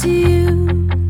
To you.